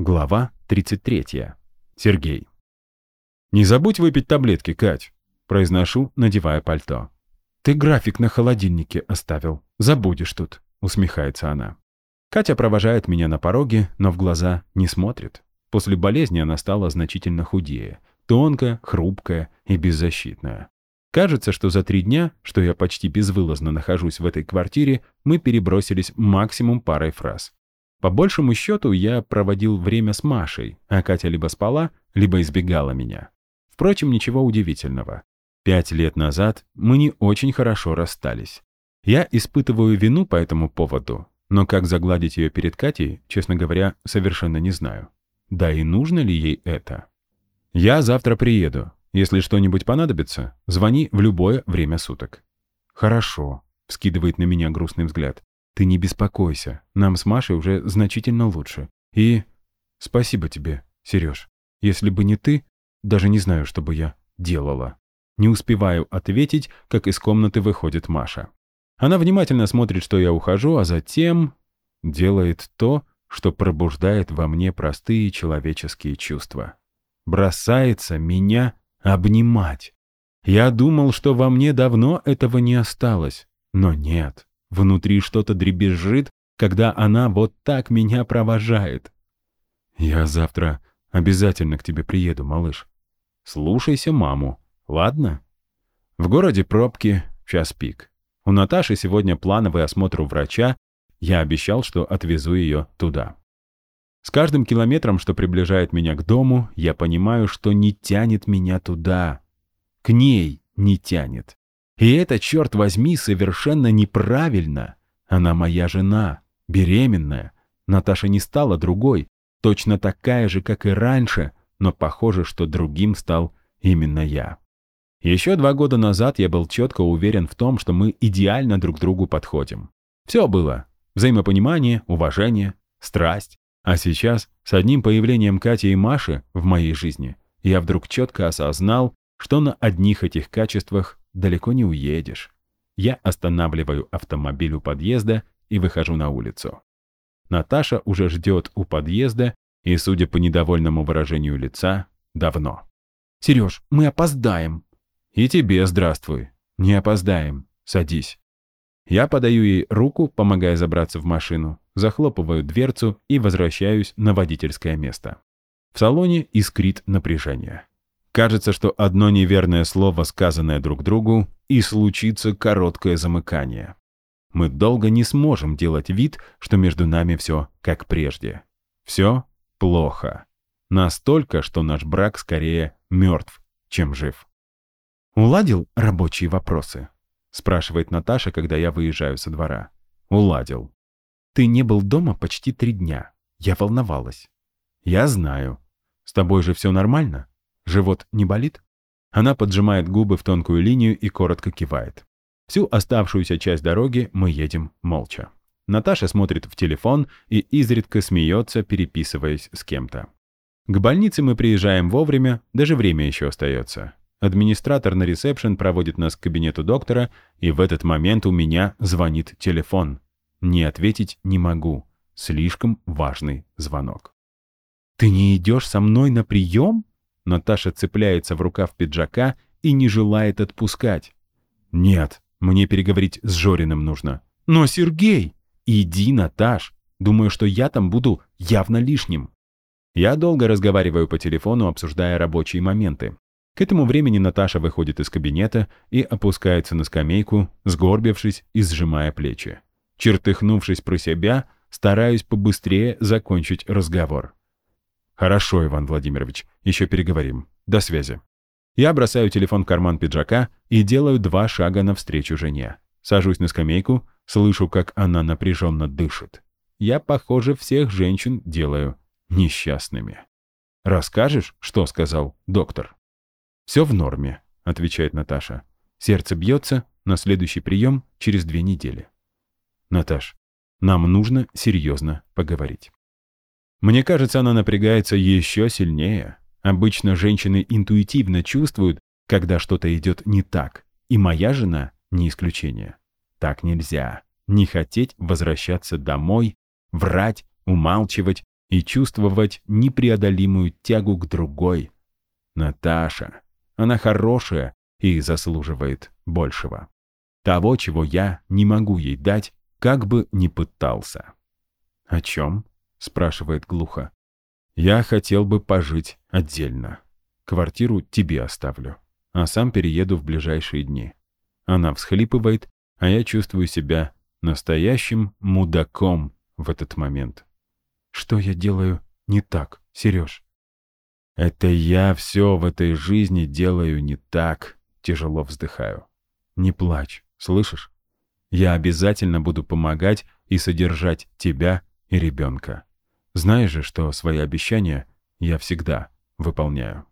Глава 33. Сергей. «Не забудь выпить таблетки, Кать», — произношу, надевая пальто. «Ты график на холодильнике оставил. Забудешь тут», — усмехается она. Катя провожает меня на пороге, но в глаза не смотрит. После болезни она стала значительно худее. Тонкая, хрупкая и беззащитная. Кажется, что за три дня, что я почти безвылазно нахожусь в этой квартире, мы перебросились максимум парой фраз. По большему счету, я проводил время с Машей, а Катя либо спала, либо избегала меня. Впрочем, ничего удивительного. Пять лет назад мы не очень хорошо расстались. Я испытываю вину по этому поводу, но как загладить ее перед Катей, честно говоря, совершенно не знаю. Да и нужно ли ей это? Я завтра приеду, если что-нибудь понадобится, звони в любое время суток». «Хорошо», — вскидывает на меня грустный взгляд. «Ты не беспокойся, нам с Машей уже значительно лучше. И спасибо тебе, Сереж. Если бы не ты, даже не знаю, что бы я делала». Не успеваю ответить, как из комнаты выходит Маша. Она внимательно смотрит, что я ухожу, а затем делает то, что пробуждает во мне простые человеческие чувства. Бросается меня обнимать. Я думал, что во мне давно этого не осталось, но нет. Внутри что-то дребезжит, когда она вот так меня провожает. Я завтра обязательно к тебе приеду, малыш. Слушайся маму, ладно? В городе пробки, час пик. У Наташи сегодня плановый осмотр у врача, я обещал, что отвезу ее туда. С каждым километром, что приближает меня к дому, я понимаю, что не тянет меня туда. К ней не тянет. И это, черт возьми, совершенно неправильно. Она моя жена, беременная. Наташа не стала другой, точно такая же, как и раньше, но похоже, что другим стал именно я. Еще два года назад я был четко уверен в том, что мы идеально друг другу подходим. Все было. Взаимопонимание, уважение, страсть. А сейчас, с одним появлением Кати и Маши в моей жизни, я вдруг четко осознал, что на одних этих качествах далеко не уедешь. Я останавливаю автомобиль у подъезда и выхожу на улицу. Наташа уже ждет у подъезда и, судя по недовольному выражению лица, давно. «Сереж, мы опоздаем». «И тебе здравствуй. Не опоздаем. Садись». Я подаю ей руку, помогая забраться в машину, захлопываю дверцу и возвращаюсь на водительское место. В салоне искрит напряжение. Кажется, что одно неверное слово, сказанное друг другу, и случится короткое замыкание. Мы долго не сможем делать вид, что между нами все как прежде. Все плохо. Настолько, что наш брак скорее мертв, чем жив. Уладил рабочие вопросы? спрашивает Наташа, когда я выезжаю со двора. Уладил. Ты не был дома почти три дня. Я волновалась. Я знаю. С тобой же все нормально? Живот не болит? Она поджимает губы в тонкую линию и коротко кивает. Всю оставшуюся часть дороги мы едем молча. Наташа смотрит в телефон и изредка смеется, переписываясь с кем-то. К больнице мы приезжаем вовремя, даже время еще остается. Администратор на ресепшн проводит нас к кабинету доктора, и в этот момент у меня звонит телефон. Не ответить не могу. Слишком важный звонок. «Ты не идешь со мной на прием?» Наташа цепляется в рукав пиджака и не желает отпускать. «Нет, мне переговорить с Жориным нужно». «Но, Сергей!» «Иди, Наташ. Думаю, что я там буду явно лишним». Я долго разговариваю по телефону, обсуждая рабочие моменты. К этому времени Наташа выходит из кабинета и опускается на скамейку, сгорбившись и сжимая плечи. Чертыхнувшись про себя, стараюсь побыстрее закончить разговор. «Хорошо, Иван Владимирович, еще переговорим. До связи». Я бросаю телефон в карман пиджака и делаю два шага навстречу жене. Сажусь на скамейку, слышу, как она напряженно дышит. Я, похоже, всех женщин делаю несчастными. «Расскажешь, что сказал доктор?» «Все в норме», — отвечает Наташа. «Сердце бьется, на следующий прием через две недели». «Наташ, нам нужно серьезно поговорить». Мне кажется, она напрягается еще сильнее. Обычно женщины интуитивно чувствуют, когда что-то идет не так, и моя жена не исключение. Так нельзя. Не хотеть возвращаться домой, врать, умалчивать, и чувствовать непреодолимую тягу к другой. Наташа. Она хорошая и заслуживает большего. Того, чего я не могу ей дать, как бы ни пытался. «О чем?» — спрашивает глухо. «Я хотел бы пожить отдельно. Квартиру тебе оставлю, а сам перееду в ближайшие дни». Она всхлипывает, а я чувствую себя настоящим мудаком в этот момент. Что я делаю не так, Сереж? Это я все в этой жизни делаю не так, тяжело вздыхаю. Не плачь, слышишь? Я обязательно буду помогать и содержать тебя и ребенка. Знаешь же, что свои обещания я всегда выполняю.